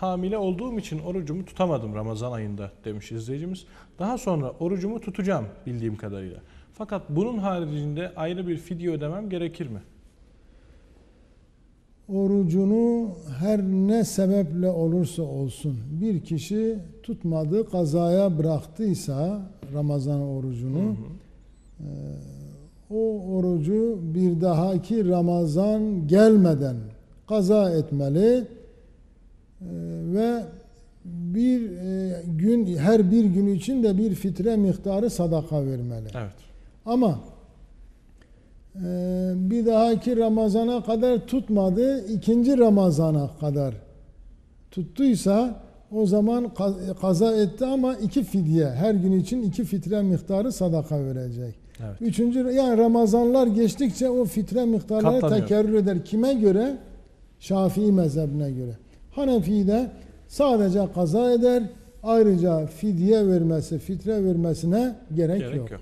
hamile olduğum için orucumu tutamadım Ramazan ayında demiş izleyicimiz. Daha sonra orucumu tutacağım bildiğim kadarıyla. Fakat bunun haricinde ayrı bir fidye ödemem gerekir mi? Orucunu her ne sebeple olursa olsun bir kişi tutmadı, kazaya bıraktıysa Ramazan orucunu e, o orucu bir dahaki Ramazan gelmeden kaza etmeli ve bir e, gün her bir gün için de bir fitre miktarı sadaka vermeli. Evet. Ama e, bir dahaki Ramazana kadar tutmadı, ikinci Ramazana kadar tuttuysa o zaman ka- kaza etti ama iki fidye, her gün için iki fitre miktarı sadaka verecek. Evet. Üçüncü, yani Ramazanlar geçtikçe o fitre miktarları Katlanıyor. tekerrür eder. Kime göre? Şafii mezhebine göre. Hanefi'de sadece kaza eder, ayrıca fidye vermesi, fitre vermesine gerek, Gerek yok. yok.